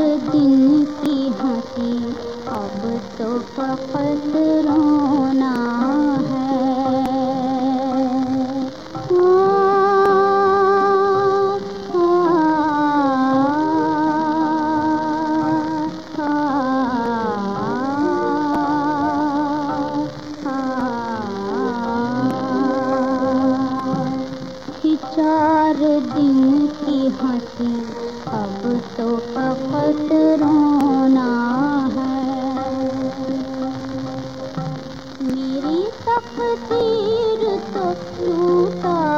दिन की हँसी। अब तो फकत रो चार दिन की हँसी अब तो फकत रोना है। मेरी तकदीर तो टूटा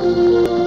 Música